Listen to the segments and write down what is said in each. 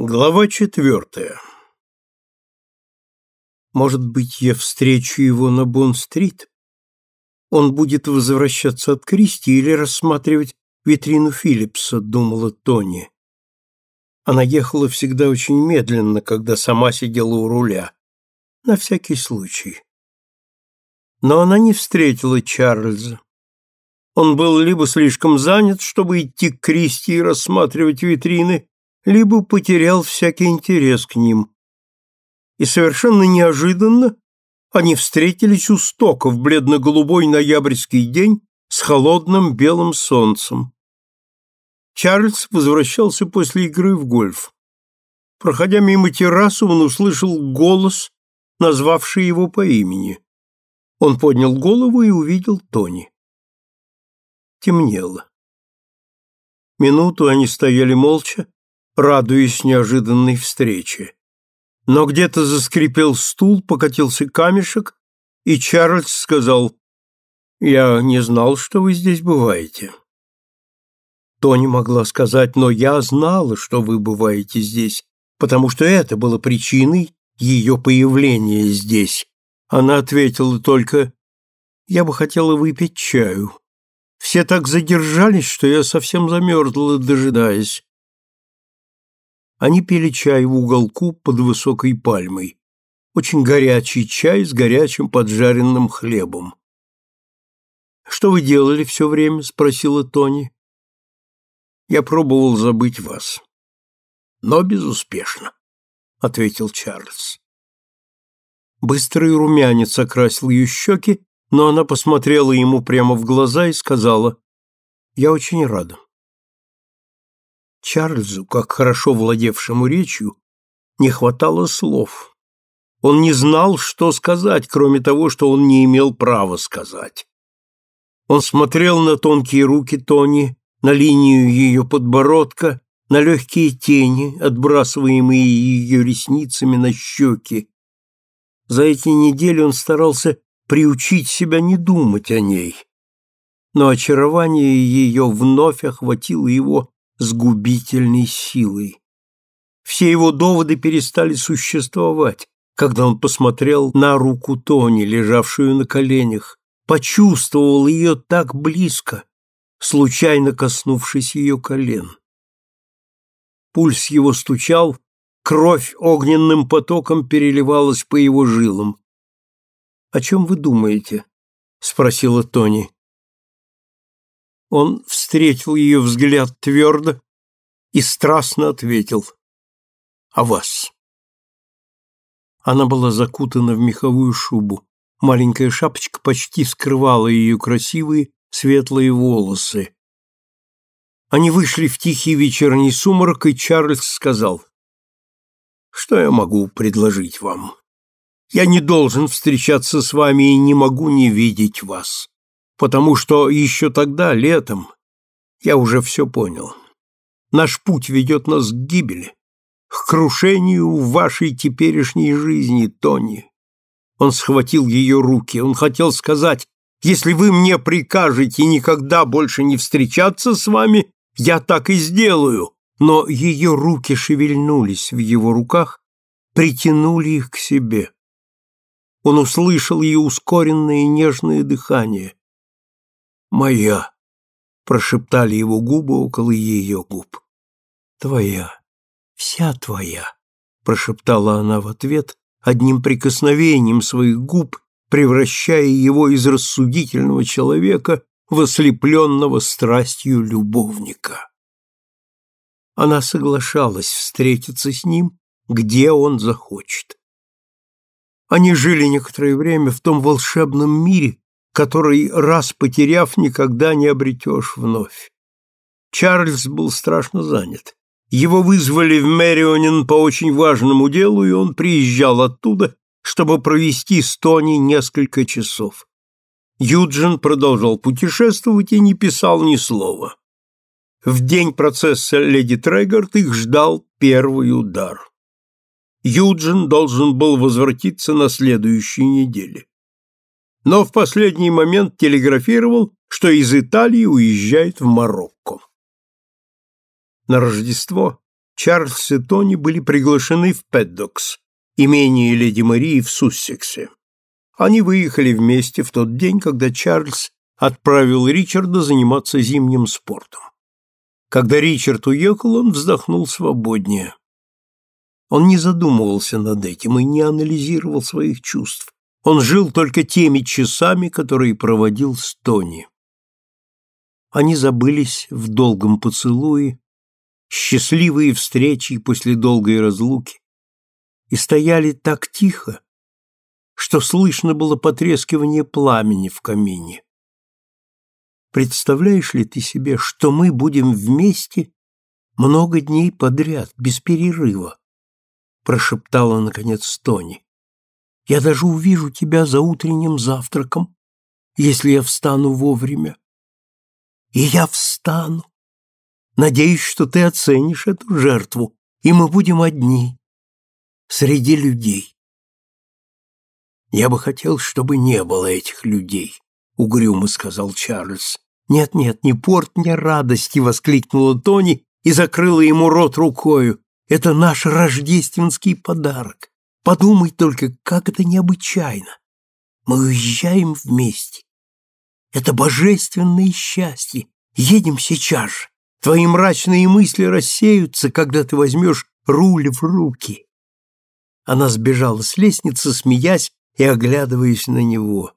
Глава четвертая. Может быть, я встречу его на Бонн-стрит? Он будет возвращаться от Кристи или рассматривать витрину Филлипса, думала Тони. Она ехала всегда очень медленно, когда сама сидела у руля. На всякий случай. Но она не встретила Чарльза. Он был либо слишком занят, чтобы идти к Кристи и рассматривать витрины, либо потерял всякий интерес к ним. И совершенно неожиданно они встретились у стока в бледно-голубой ноябрьский день с холодным белым солнцем. Чарльз возвращался после игры в гольф. Проходя мимо террасы, он услышал голос, назвавший его по имени. Он поднял голову и увидел Тони. Темнело. Минуту они стояли молча, радуясь неожиданной встрече. Но где-то заскрипел стул, покатился камешек, и Чарльз сказал, «Я не знал, что вы здесь бываете». Тони могла сказать, «Но я знала, что вы бываете здесь, потому что это было причиной ее появления здесь». Она ответила только, «Я бы хотела выпить чаю. Все так задержались, что я совсем замерзла, дожидаясь. Они пили чай в уголку под высокой пальмой. Очень горячий чай с горячим поджаренным хлебом. «Что вы делали все время?» — спросила Тони. «Я пробовал забыть вас». «Но безуспешно», — ответил Чарльз. Быстрый румянец окрасил ее щеки, но она посмотрела ему прямо в глаза и сказала, «Я очень рада». Чарльзу, как хорошо владевшему речью, не хватало слов. Он не знал, что сказать, кроме того, что он не имел права сказать. Он смотрел на тонкие руки Тони, на линию ее подбородка, на легкие тени, отбрасываемые ее ресницами на щеки. За эти недели он старался приучить себя не думать о ней. Но очарование ее вновь охватило его с губительной силой. Все его доводы перестали существовать, когда он посмотрел на руку Тони, лежавшую на коленях, почувствовал ее так близко, случайно коснувшись ее колен. Пульс его стучал, кровь огненным потоком переливалась по его жилам. «О чем вы думаете?» — спросила Тони. Он встретил ее взгляд твердо и страстно ответил «О вас». Она была закутана в меховую шубу. Маленькая шапочка почти скрывала ее красивые светлые волосы. Они вышли в тихий вечерний сумрак, и Чарльз сказал, «Что я могу предложить вам? Я не должен встречаться с вами и не могу не видеть вас потому что еще тогда, летом, я уже все понял. Наш путь ведет нас к гибели, к крушению вашей теперешней жизни, Тони. Он схватил ее руки, он хотел сказать, если вы мне прикажете никогда больше не встречаться с вами, я так и сделаю. Но ее руки шевельнулись в его руках, притянули их к себе. Он услышал ее ускоренное нежное дыхание моя, прошептали его губы около ее губ. Твоя, вся твоя, прошептала она в ответ, одним прикосновением своих губ превращая его из рассудительного человека в ослепленного страстью любовника. Она соглашалась встретиться с ним, где он захочет. Они жили некоторое время в том волшебном мире, который, раз потеряв, никогда не обретешь вновь. Чарльз был страшно занят. Его вызвали в Мэрионин по очень важному делу, и он приезжал оттуда, чтобы провести с Тони несколько часов. Юджин продолжал путешествовать и не писал ни слова. В день процесса леди Трегорд их ждал первый удар. Юджин должен был возвратиться на следующей неделе но в последний момент телеграфировал, что из Италии уезжает в Марокко. На Рождество Чарльз и Тони были приглашены в Пэддокс, имение леди Марии в Суссексе. Они выехали вместе в тот день, когда Чарльз отправил Ричарда заниматься зимним спортом. Когда Ричард уехал, он вздохнул свободнее. Он не задумывался над этим и не анализировал своих чувств. Он жил только теми часами, которые проводил с Тони. Они забылись в долгом поцелуе, счастливые встречи после долгой разлуки, и стояли так тихо, что слышно было потрескивание пламени в камине. Представляешь ли ты себе, что мы будем вместе много дней подряд, без перерыва? прошептала наконец Тони. Я даже увижу тебя за утренним завтраком, если я встану вовремя. И я встану. Надеюсь, что ты оценишь эту жертву, и мы будем одни среди людей. Я бы хотел, чтобы не было этих людей, угрюмо сказал Чарльз. Нет, нет, не порт мне радости, воскликнула Тони и закрыла ему рот рукою. Это наш рождественский подарок. Подумай только, как это необычайно. Мы уезжаем вместе. Это божественное счастье. Едем сейчас же. Твои мрачные мысли рассеются, когда ты возьмешь руль в руки. Она сбежала с лестницы, смеясь и оглядываясь на него.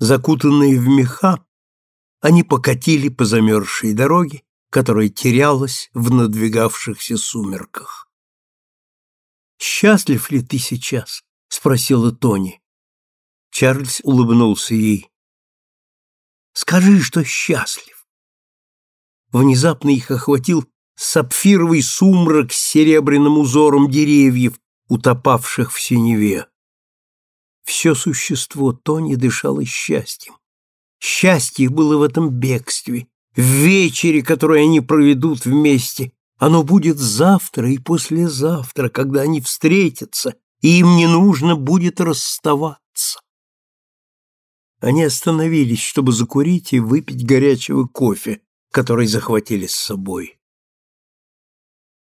Закутанные в меха, они покатили по замерзшей дороге, которая терялась в надвигавшихся сумерках. «Счастлив ли ты сейчас?» — спросила Тони. Чарльз улыбнулся ей. «Скажи, что счастлив». Внезапно их охватил сапфировый сумрак с серебряным узором деревьев, утопавших в синеве. Все существо Тони дышало счастьем. Счастье было в этом бегстве, в вечере, который они проведут вместе, оно будет завтра и послезавтра, когда они встретятся, и им не нужно будет расставаться. Они остановились, чтобы закурить и выпить горячего кофе, который захватили с собой.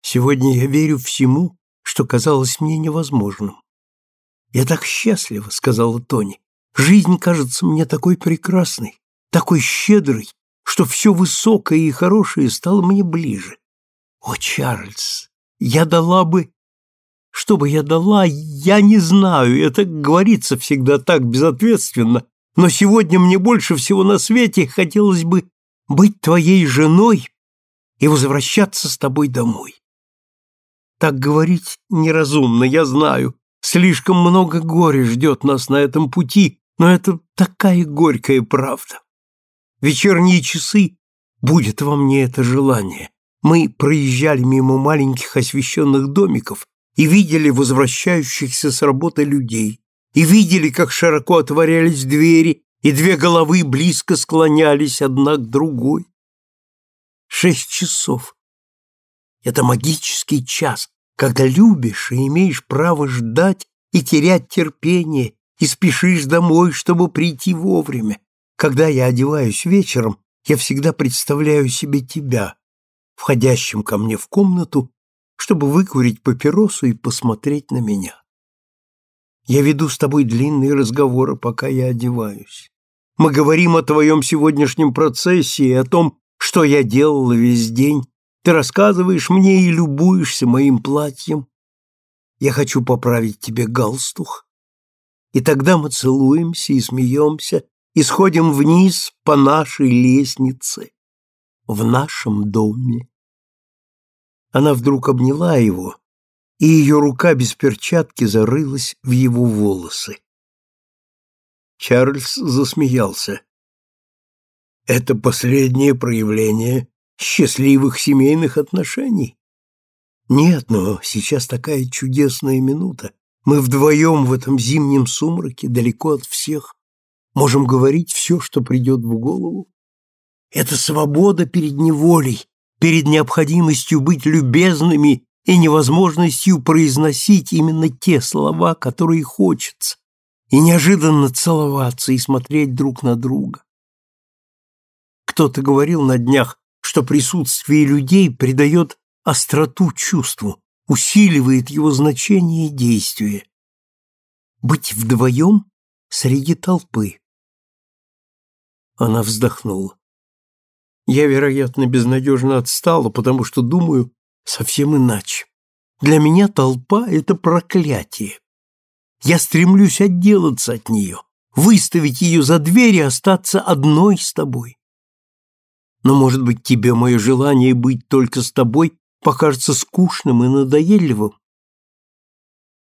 Сегодня я верю всему, что казалось мне невозможным. Я так счастлива, сказала Тони. Жизнь кажется мне такой прекрасной, такой щедрой, что все высокое и хорошее стало мне ближе. О, Чарльз, я дала бы... Что бы я дала, я не знаю, это говорится всегда так безответственно, но сегодня мне больше всего на свете хотелось бы быть твоей женой и возвращаться с тобой домой. Так говорить неразумно, я знаю. Слишком много горя ждет нас на этом пути, но это такая горькая правда. Вечерние часы будет во мне это желание. Мы проезжали мимо маленьких освещенных домиков и видели возвращающихся с работы людей, и видели, как широко отворялись двери, и две головы близко склонялись одна к другой. Шесть часов. Это магический час, когда любишь и имеешь право ждать и терять терпение, и спешишь домой, чтобы прийти вовремя. Когда я одеваюсь вечером, я всегда представляю себе тебя, входящим ко мне в комнату, чтобы выкурить папиросу и посмотреть на меня. Я веду с тобой длинные разговоры, пока я одеваюсь. Мы говорим о твоем сегодняшнем процессе и о том, что я делала весь день. Ты рассказываешь мне и любуешься моим платьем. Я хочу поправить тебе галстух. И тогда мы целуемся и смеемся, и сходим вниз по нашей лестнице в нашем доме. Она вдруг обняла его, и ее рука без перчатки зарылась в его волосы. Чарльз засмеялся. Это последнее проявление счастливых семейных отношений. Нет, но сейчас такая чудесная минута. Мы вдвоем в этом зимнем сумраке, далеко от всех, можем говорить все, что придет в голову. Это свобода перед неволей, перед необходимостью быть любезными и невозможностью произносить именно те слова, которые хочется, и неожиданно целоваться и смотреть друг на друга. Кто-то говорил на днях, что присутствие людей придает остроту чувству, усиливает его значение и действие. Быть вдвоем среди толпы. Она вздохнула. Я, вероятно, безнадежно отстала, потому что думаю совсем иначе. Для меня толпа — это проклятие. Я стремлюсь отделаться от нее, выставить ее за дверь и остаться одной с тобой. Но, может быть, тебе мое желание быть только с тобой покажется скучным и надоедливым?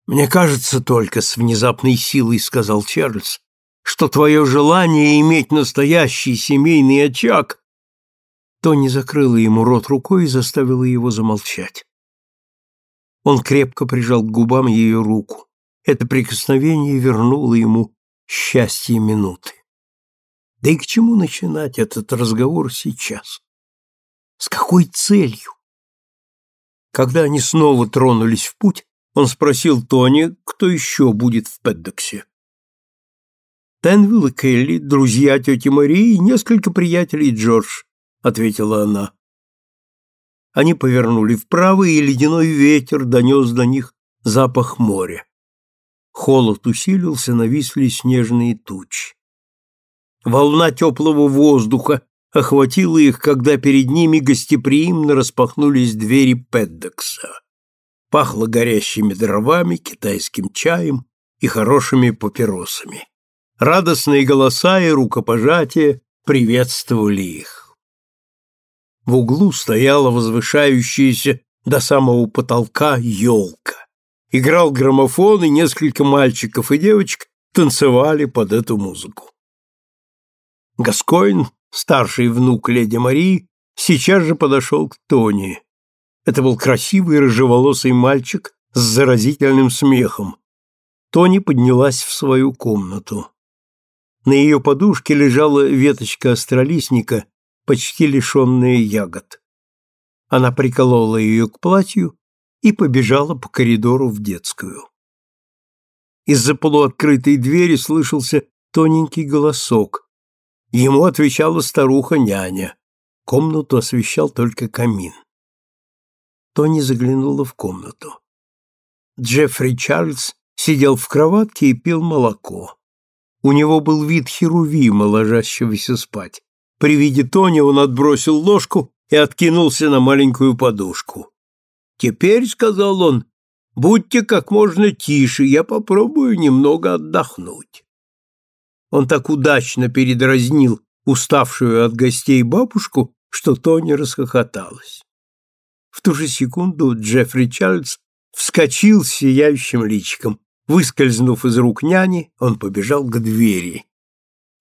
Мне кажется только с внезапной силой, сказал Чарльз, что твое желание иметь настоящий семейный очаг Тони закрыла ему рот рукой и заставила его замолчать. Он крепко прижал к губам ее руку. Это прикосновение вернуло ему счастье минуты. Да и к чему начинать этот разговор сейчас? С какой целью? Когда они снова тронулись в путь, он спросил Тони, кто еще будет в Педдоксе. Тенвилл и Келли, друзья тети Марии и несколько приятелей Джордж, ответила она. Они повернули вправо, и ледяной ветер донес до них запах моря. Холод усилился, нависли снежные тучи. Волна теплого воздуха охватила их, когда перед ними гостеприимно распахнулись двери Педдокса. Пахло горящими дровами, китайским чаем и хорошими папиросами. Радостные голоса и рукопожатия приветствовали их. В углу стояла возвышающаяся до самого потолка елка. Играл граммофон, и несколько мальчиков и девочек танцевали под эту музыку. Гаскоин, старший внук леди Марии, сейчас же подошел к Тони. Это был красивый рыжеволосый мальчик с заразительным смехом. Тони поднялась в свою комнату. На ее подушке лежала веточка астролистника, почти лишенная ягод. Она приколола ее к платью и побежала по коридору в детскую. Из-за полуоткрытой двери слышался тоненький голосок, Ему отвечала старуха-няня. Комнату освещал только камин. Тони заглянула в комнату. Джеффри Чарльз сидел в кроватке и пил молоко. У него был вид херувима, ложащегося спать. При виде Тони он отбросил ложку и откинулся на маленькую подушку. «Теперь, — сказал он, — будьте как можно тише, я попробую немного отдохнуть». Он так удачно передразнил уставшую от гостей бабушку, что Тони расхохоталась. В ту же секунду Джеффри Чарльз вскочил с сияющим личиком. Выскользнув из рук няни, он побежал к двери.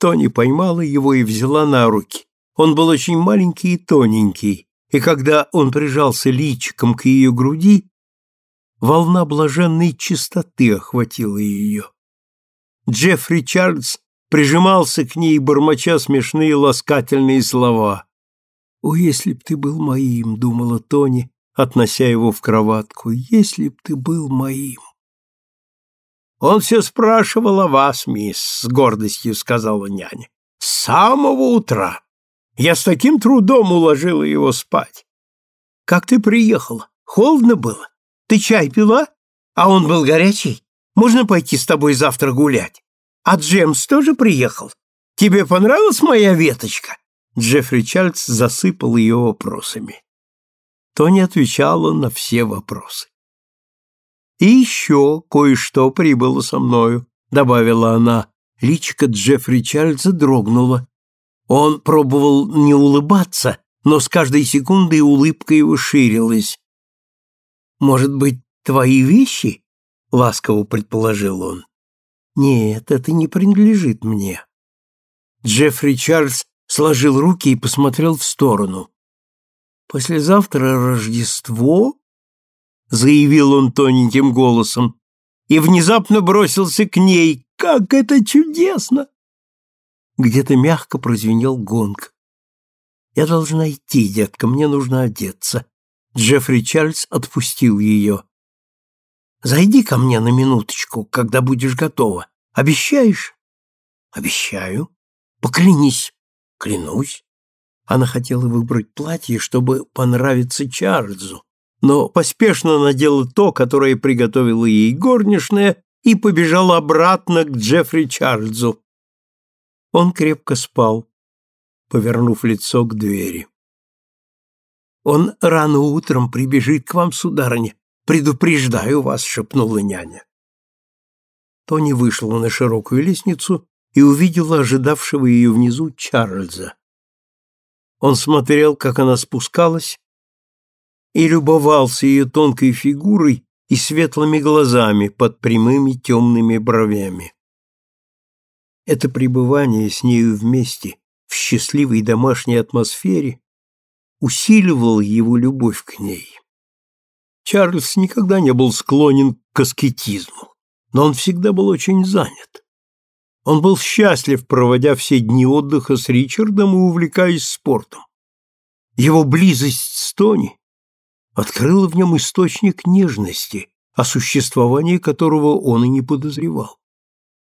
Тони поймала его и взяла на руки. Он был очень маленький и тоненький, и когда он прижался личиком к ее груди, волна блаженной чистоты охватила ее. Джеффри Чарльз прижимался к ней, бормоча смешные ласкательные слова. «О, если б ты был моим!» — думала Тони, относя его в кроватку. «Если б ты был моим!» «Он все спрашивал о вас, мисс», — с гордостью сказала няня. «С самого утра. Я с таким трудом уложила его спать. Как ты приехала? Холодно было? Ты чай пила? А он был горячий? Можно пойти с тобой завтра гулять?» А Джемс тоже приехал? Тебе понравилась моя веточка?» Джеффри Чарльз засыпал ее вопросами. Тони отвечала на все вопросы. «И еще кое-что прибыло со мною», — добавила она. Личико Джеффри Чарльза дрогнуло. Он пробовал не улыбаться, но с каждой секундой улыбка его ширилась. «Может быть, твои вещи?» — ласково предположил он. Нет, это не принадлежит мне. Джеффри Чарльз сложил руки и посмотрел в сторону. Послезавтра Рождество, заявил он тоненьким голосом, и внезапно бросился к ней. Как это чудесно! Где-то мягко прозвенел гонг. Я должна идти, детка, мне нужно одеться. Джеффри Чарльз отпустил ее. Зайди ко мне на минуточку, когда будешь готова. Обещаешь? Обещаю. Поклянись. Клянусь. Она хотела выбрать платье, чтобы понравиться Чарльзу, но поспешно надела то, которое приготовила ей горничная, и побежала обратно к Джеффри Чарльзу. Он крепко спал, повернув лицо к двери. «Он рано утром прибежит к вам, сударыня. Предупреждаю вас», — шепнула няня. Тони вышла на широкую лестницу и увидела ожидавшего ее внизу Чарльза. Он смотрел, как она спускалась, и любовался ее тонкой фигурой и светлыми глазами под прямыми темными бровями. Это пребывание с нею вместе в счастливой домашней атмосфере усиливало его любовь к ней. Чарльз никогда не был склонен к аскетизму, но он всегда был очень занят. Он был счастлив, проводя все дни отдыха с Ричардом и увлекаясь спортом. Его близость с Тони открыла в нем источник нежности, о существовании которого он и не подозревал.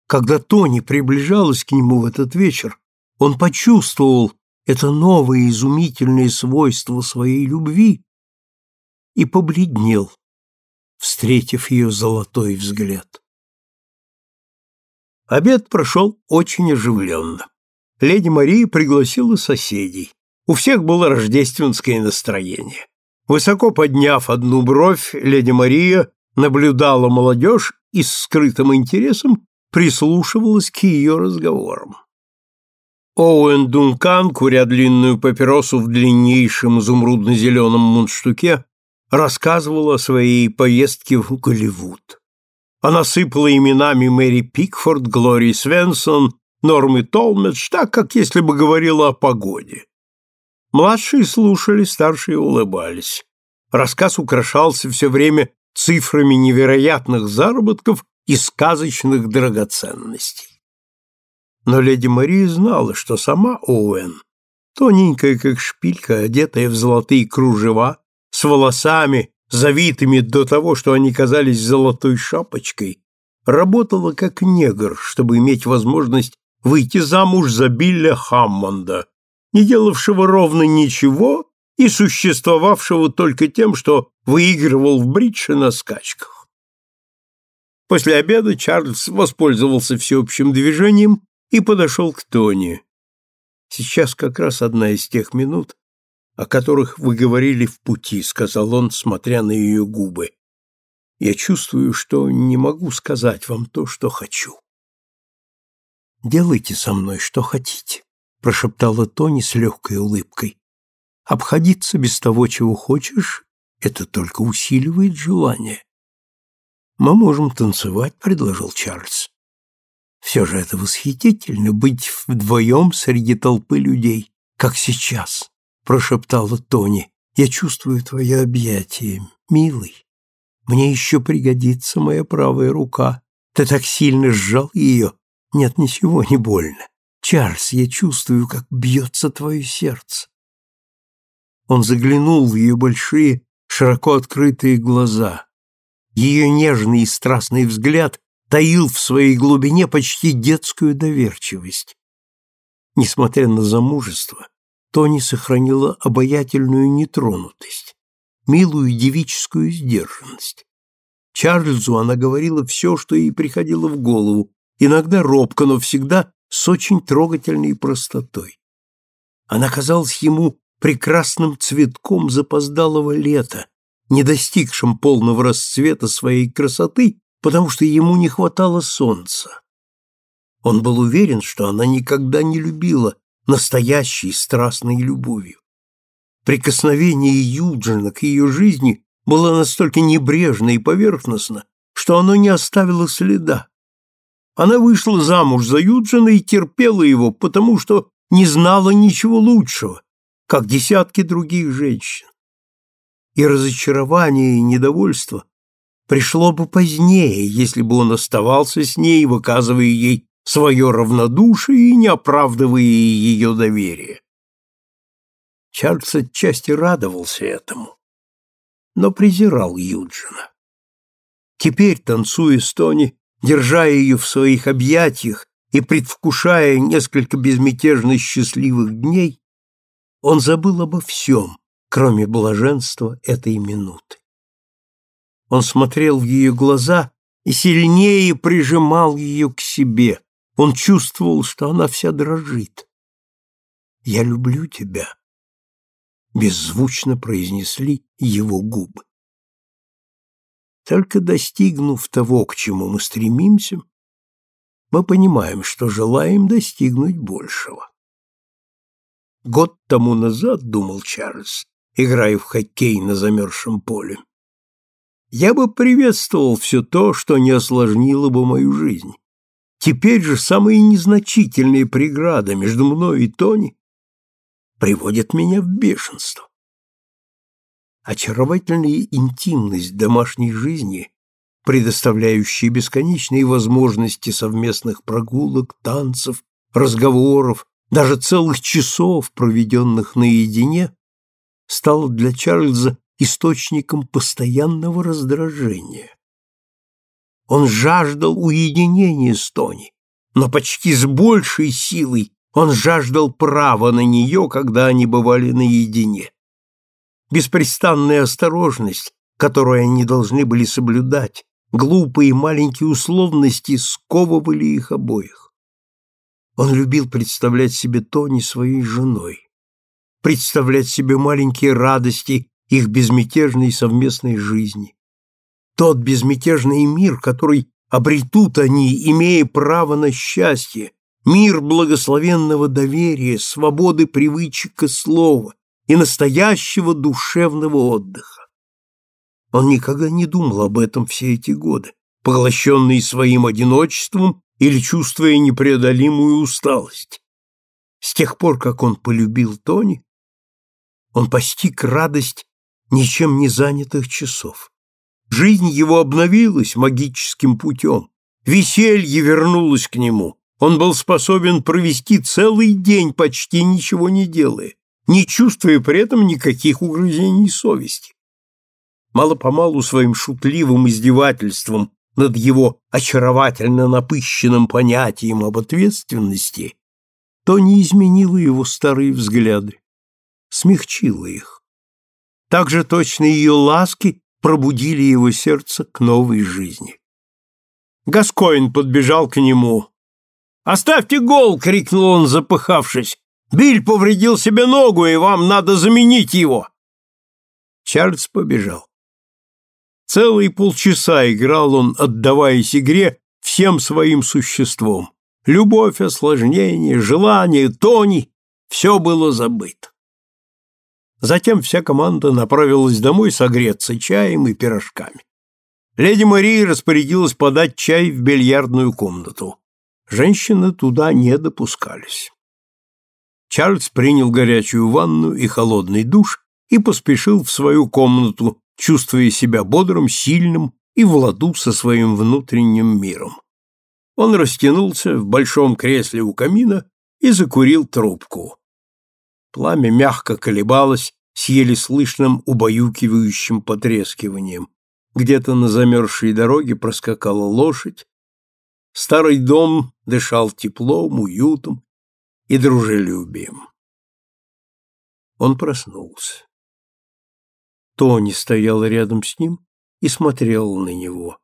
Когда Тони приближалась к нему в этот вечер, он почувствовал это новое изумительное свойство своей любви и побледнел, встретив ее золотой взгляд. Обед прошел очень оживленно. Леди Мария пригласила соседей. У всех было рождественское настроение. Высоко подняв одну бровь, леди Мария наблюдала молодежь и с скрытым интересом прислушивалась к ее разговорам. Оуэн Дункан, куря длинную папиросу в длиннейшем изумрудно-зеленом мундштуке, рассказывал о своей поездке в Голливуд. Она сыпала именами Мэри Пикфорд, Глории Свенсон, Нормы Толмедж, так, как если бы говорила о погоде. Младшие слушали, старшие улыбались. Рассказ украшался все время цифрами невероятных заработков и сказочных драгоценностей. Но леди Мария знала, что сама Оуэн, тоненькая как шпилька, одетая в золотые кружева, с волосами, завитыми до того, что они казались золотой шапочкой, работала как негр, чтобы иметь возможность выйти замуж за Билля Хаммонда, не делавшего ровно ничего и существовавшего только тем, что выигрывал в бридж на скачках. После обеда Чарльз воспользовался всеобщим движением и подошел к Тони. «Сейчас как раз одна из тех минут, о которых вы говорили в пути», — сказал он, смотря на ее губы. «Я чувствую, что не могу сказать вам то, что хочу». «Делайте со мной, что хотите» прошептала Тони с легкой улыбкой. Обходиться без того, чего хочешь, это только усиливает желание. Мы можем танцевать, предложил Чарльз. Все же это восхитительно быть вдвоем среди толпы людей, как сейчас, прошептала Тони. Я чувствую твое объятие, милый. Мне еще пригодится моя правая рука. Ты так сильно сжал ее. Нет, ничего не больно. Чарльз, я чувствую, как бьется твое сердце. Он заглянул в ее большие, широко открытые глаза. Ее нежный и страстный взгляд таил в своей глубине почти детскую доверчивость. Несмотря на замужество, Тони сохранила обаятельную нетронутость, милую девическую сдержанность. Чарльзу она говорила все, что ей приходило в голову, иногда робко, но всегда с очень трогательной простотой. Она казалась ему прекрасным цветком запоздалого лета, не достигшим полного расцвета своей красоты, потому что ему не хватало солнца. Он был уверен, что она никогда не любила настоящей страстной любовью. Прикосновение Юджина к ее жизни было настолько небрежно и поверхностно, что оно не оставило следа. Она вышла замуж за Юджина и терпела его, потому что не знала ничего лучшего, как десятки других женщин. И разочарование и недовольство пришло бы позднее, если бы он оставался с ней, выказывая ей свое равнодушие и не оправдывая ее доверие. Чарльз отчасти радовался этому, но презирал Юджина. Теперь, танцуя с Тони, держа ее в своих объятиях и предвкушая несколько безмятежно счастливых дней, он забыл обо всем, кроме блаженства этой минуты. Он смотрел в ее глаза и сильнее прижимал ее к себе. Он чувствовал, что она вся дрожит. «Я люблю тебя», — беззвучно произнесли его губы. Только достигнув того, к чему мы стремимся, мы понимаем, что желаем достигнуть большего. Год тому назад, думал Чарльз, играя в хоккей на замерзшем поле, я бы приветствовал все то, что не осложнило бы мою жизнь. Теперь же самые незначительные преграды между мной и Тони приводят меня в бешенство. Очаровательная интимность домашней жизни, предоставляющая бесконечные возможности совместных прогулок, танцев, разговоров, даже целых часов, проведенных наедине, стала для Чарльза источником постоянного раздражения. Он жаждал уединения с Тони, но почти с большей силой он жаждал права на нее, когда они бывали наедине. Беспрестанная осторожность, которую они должны были соблюдать, глупые маленькие условности сковывали их обоих. Он любил представлять себе Тони своей женой, представлять себе маленькие радости их безмятежной совместной жизни. Тот безмятежный мир, который обретут они, имея право на счастье, мир благословенного доверия, свободы привычек и слова и настоящего душевного отдыха. Он никогда не думал об этом все эти годы, поглощенный своим одиночеством или чувствуя непреодолимую усталость. С тех пор, как он полюбил Тони, он постиг радость ничем не занятых часов. Жизнь его обновилась магическим путем. Веселье вернулось к нему. Он был способен провести целый день, почти ничего не делая, не чувствуя при этом никаких угрызений совести. Мало-помалу своим шутливым издевательством над его очаровательно напыщенным понятием об ответственности, то не изменило его старые взгляды, смягчило их. Так же точно ее ласки пробудили его сердце к новой жизни. Гаскоин подбежал к нему. «Оставьте гол!» — крикнул он, запыхавшись. «Биль повредил себе ногу, и вам надо заменить его!» Чарльз побежал. Целые полчаса играл он, отдаваясь игре всем своим существом. Любовь, осложнение, желание, тони — все было забыто. Затем вся команда направилась домой согреться чаем и пирожками. Леди Мария распорядилась подать чай в бильярдную комнату. Женщины туда не допускались. Чарльз принял горячую ванну и холодный душ и поспешил в свою комнату, чувствуя себя бодрым, сильным и в ладу со своим внутренним миром. Он растянулся в большом кресле у камина и закурил трубку. Пламя мягко колебалось с еле слышным убаюкивающим потрескиванием. Где-то на замерзшей дороге проскакала лошадь. Старый дом дышал теплом, уютом и дружелюбием. Он проснулся. Тони стояла рядом с ним и смотрела на него.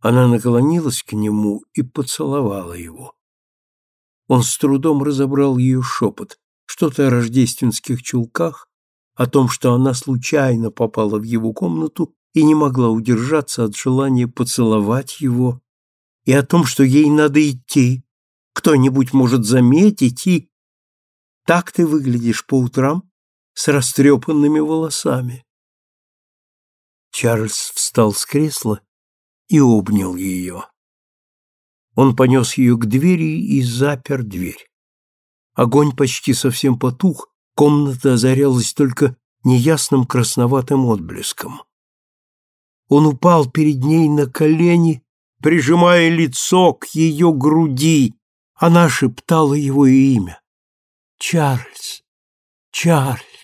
Она наклонилась к нему и поцеловала его. Он с трудом разобрал ее шепот что-то о рождественских чулках, о том, что она случайно попала в его комнату и не могла удержаться от желания поцеловать его, и о том, что ей надо идти, кто-нибудь может заметить, и... Так ты выглядишь по утрам с растрепанными волосами. Чарльз встал с кресла и обнял ее. Он понес ее к двери и запер дверь. Огонь почти совсем потух, комната озарялась только неясным красноватым отблеском. Он упал перед ней на колени, прижимая лицо к ее груди. Она шептала его имя. «Чарльз! Чарльз!»